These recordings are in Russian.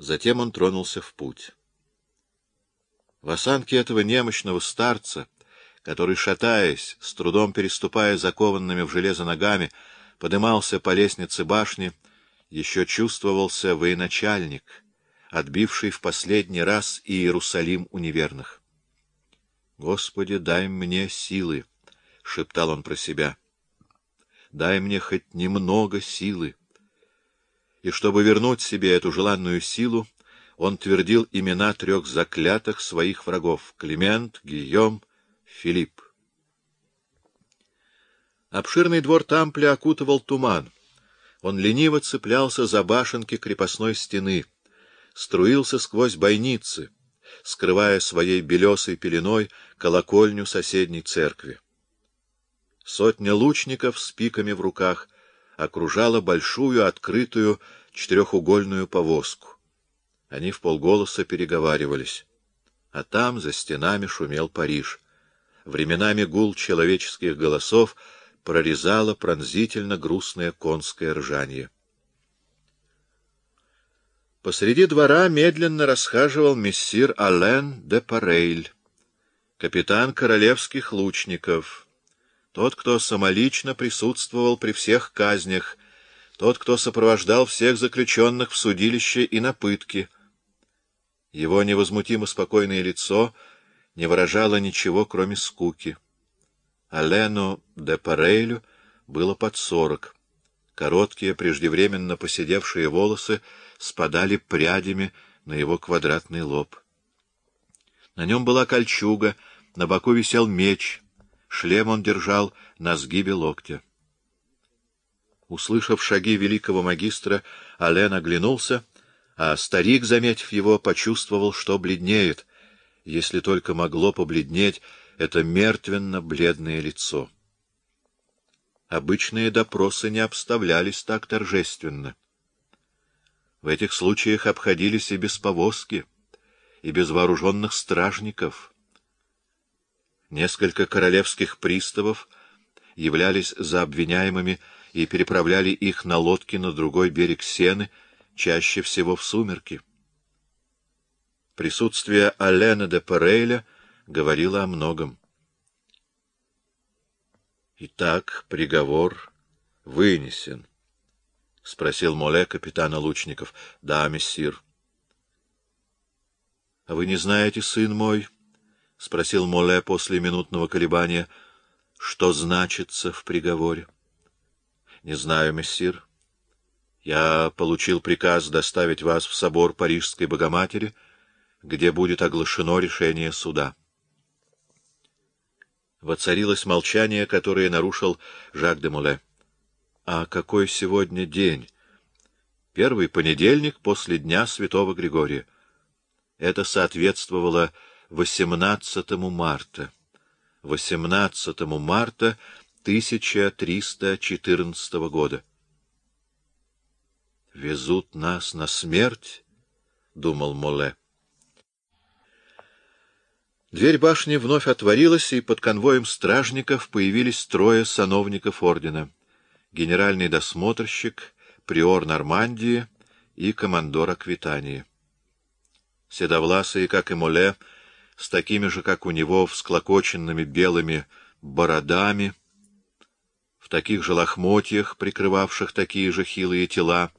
Затем он тронулся в путь. В осанке этого немощного старца, который, шатаясь, с трудом переступая закованными в железо ногами, подымался по лестнице башни, еще чувствовался военачальник, отбивший в последний раз Иерусалим у неверных. «Господи, дай мне силы!» — шептал он про себя. «Дай мне хоть немного силы!» И чтобы вернуть себе эту желанную силу, он твердил имена трех заклятых своих врагов — Климент, Гийом, Филипп. Обширный двор Тампля окутывал туман. Он лениво цеплялся за башенки крепостной стены, струился сквозь бойницы, скрывая своей белесой пеленой колокольню соседней церкви. Сотня лучников с пиками в руках окружала большую открытую четырехугольную повозку. Они в полголоса переговаривались. А там, за стенами, шумел Париж. Временами гул человеческих голосов прорезало пронзительно грустное конское ржанье. Посреди двора медленно расхаживал мессир Ален де Парейль, капитан королевских лучников, тот, кто самолично присутствовал при всех казнях, тот, кто сопровождал всех заключенных в судилище и на пытки — его невозмутимо спокойное лицо не выражало ничего, кроме скуки. Алену де Парейлю было под сорок. Короткие, преждевременно поседевшие волосы спадали прядями на его квадратный лоб. На нем была кольчуга, на боку висел меч, шлем он держал на сгибе локтя. Услышав шаги великого магистра, Ален оглянулся — а старик, заметив его, почувствовал, что бледнеет, если только могло побледнеть это мертвенно-бледное лицо. Обычные допросы не обставлялись так торжественно. В этих случаях обходились и без повозки, и без вооруженных стражников. Несколько королевских приставов являлись за обвиняемыми и переправляли их на лодке на другой берег Сены — чаще всего в сумерки. Присутствие Алена де Парейля говорило о многом. «Итак, приговор вынесен», — спросил Моле капитана лучников. «Да, мессир». «А вы не знаете, сын мой?» — спросил Моле после минутного колебания. «Что значится в приговоре?» «Не знаю, мессир». Я получил приказ доставить вас в собор Парижской Богоматери, где будет оглашено решение суда. Воцарилось молчание, которое нарушил Жак де Муле. А какой сегодня день? Первый понедельник после дня Святого Григория. Это соответствовало 18 марта. 18 марта 1314 года. «Везут нас на смерть?» — думал Моле. Дверь башни вновь отворилась, и под конвоем стражников появились трое сановников ордена. Генеральный досмотрщик, приор Нормандии и командор Аквитании. Седовласые, как и Моле, с такими же, как у него, всклокоченными белыми бородами, в таких же лохмотьях, прикрывавших такие же хилые тела,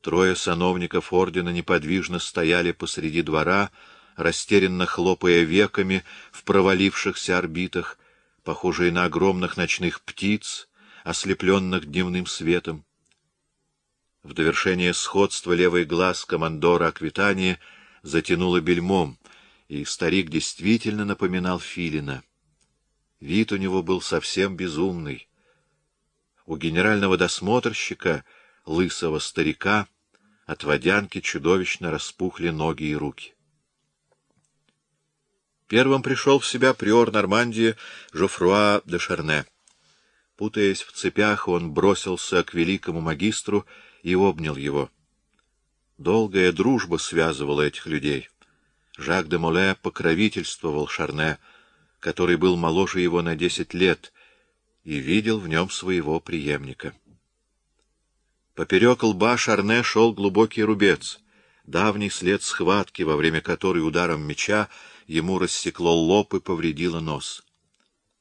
Трое сановников ордена неподвижно стояли посреди двора, растерянно хлопая веками в провалившихся орбитах, похожие на огромных ночных птиц, ослепленных дневным светом. В довершение сходства левый глаз командора Аквитания затянуло бельмом, и старик действительно напоминал Филина. Вид у него был совсем безумный. У генерального досмотрщика, лысого старика, от водянки чудовищно распухли ноги и руки. Первым пришел в себя приор Нормандии Жофруа де Шарне. Путаясь в цепях, он бросился к великому магистру и обнял его. Долгая дружба связывала этих людей. Жак де Моле покровительствовал Шарне, который был моложе его на десять лет, и видел в нем своего преемника. Поперек лба Шарне шел глубокий рубец. давний след схватки, во время которой ударом меча ему рассекло лоб и повредило нос.